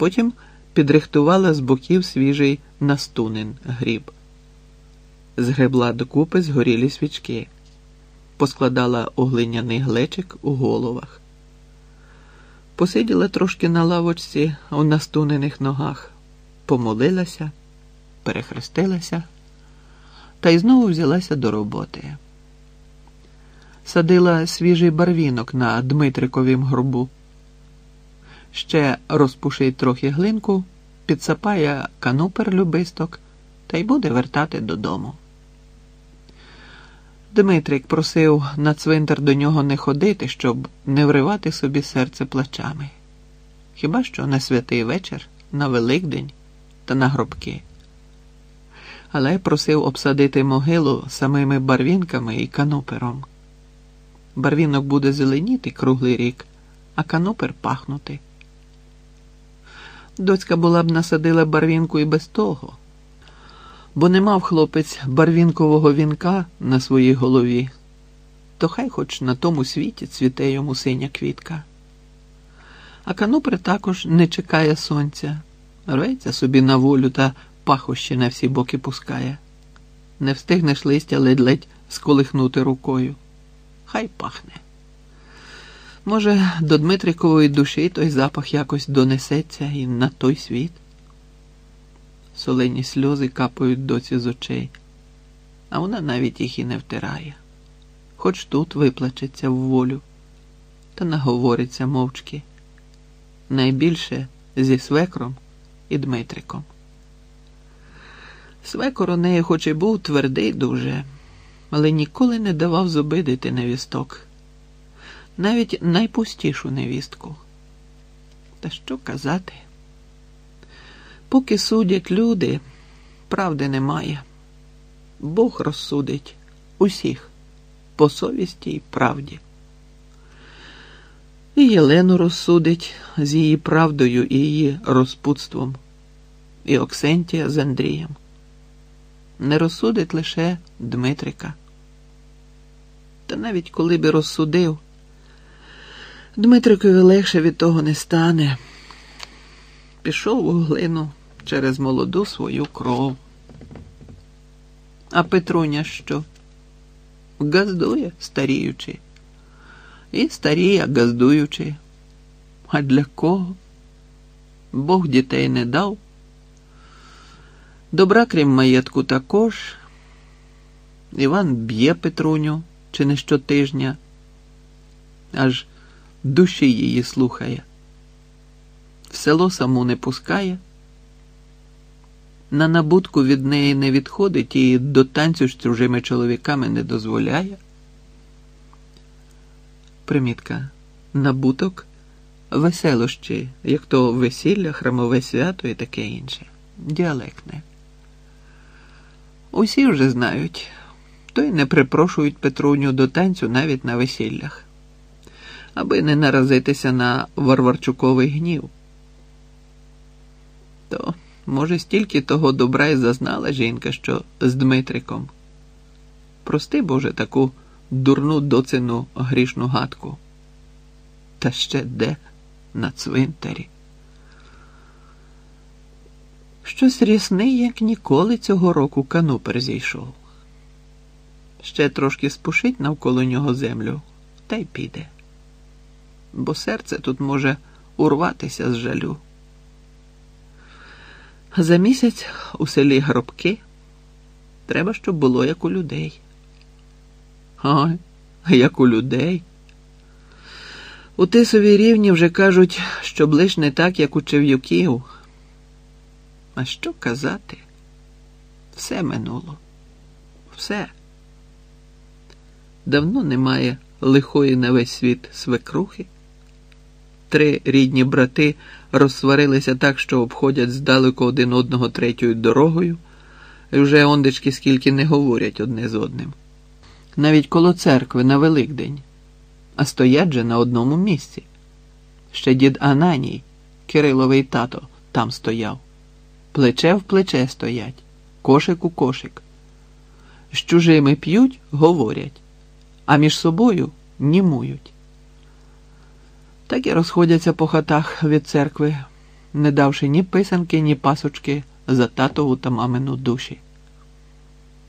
Потім підрихтувала з боків свіжий настунен гріб, згребла докупи згорілі свічки, поскладала у глиняний глечик у головах, посиділа трошки на лавочці у настунених ногах, помолилася, перехрестилася та й знову взялася до роботи. Садила свіжий барвінок на Дмитриковім горбу. Ще розпушить трохи глинку, підсапає канупер любисток та й буде вертати додому. Дмитрик просив на цвинтар до нього не ходити, щоб не вривати собі серце плачами. Хіба що на святий вечір, на Великдень та на гробки. Але просив обсадити могилу самими барвінками і канупером. Барвінок буде зеленіти круглий рік, а канупер пахнути. Доцька була б насадила барвінку і без того, бо не мав хлопець барвінкового вінка на своїй голові, то хай хоч на тому світі цвіте йому синя квітка. А канупер також не чекає сонця, рветься собі на волю та пахощі на всі боки пускає. Не встигнеш листя ледь-ледь сколихнути рукою. Хай пахне. Може, до Дмитрикової душі той запах якось донесеться і на той світ. Солені сльози капають доці з очей, а вона навіть їх і не втирає. Хоч тут виплачеться в волю, та наговориться мовчки. Найбільше зі свекром і Дмитриком. Свекор у неї хоч і був твердий дуже, але ніколи не давав зобидити невісток навіть найпустішу невістку. Та що казати? Поки судять люди, правди немає. Бог розсудить усіх по совісті й правді. І Єлену розсудить з її правдою і її розпутством, і Оксентія з Андрієм. Не розсудить лише Дмитрика. Та навіть коли би розсудив. Дмитрикові легше від того не стане. Пішов у глину через молоду свою кров. А Петруня що? Газдує, старіючи. І старіє, газдуючи. А для кого? Бог дітей не дав. Добра, крім маєтку, також. Іван б'є Петруню чи не щотижня. Аж душі її слухає, в село саму не пускає, на набутку від неї не відходить і до танцю з чужими чоловіками не дозволяє. Примітка. Набуток, веселощі, як то весілля, храмове свято і таке інше. Діалектне. Усі вже знають, то й не припрошують Петруню до танцю навіть на весіллях аби не наразитися на Варварчуковий гнів. То, може, стільки того добра й зазнала жінка, що з Дмитриком. Прости, Боже, таку дурну доцину грішну гадку. Та ще де на цвинтарі. Щось рісний, як ніколи цього року канупер зійшов. Ще трошки спушить навколо нього землю, та й піде бо серце тут може урватися з жалю. За місяць у селі гробки треба, щоб було як у людей. Ой, як у людей. У тисовій рівні вже кажуть, що ближ не так, як у Чев'юків. А що казати? Все минуло. Все. Давно немає лихої на весь світ свекрухи. Три рідні брати розсварилися так, що обходять здалеку один одного третьою дорогою, і вже ондечки скільки не говорять одне з одним. Навіть коло церкви на Великдень, а стоять же на одному місці. Ще дід Ананій, Кириловий тато, там стояв. Плече в плече стоять, кошик у кошик. З чужими п'ють, говорять, а між собою німують так і розходяться по хатах від церкви, не давши ні писанки, ні пасочки за татову та мамину душі.